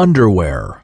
underwear.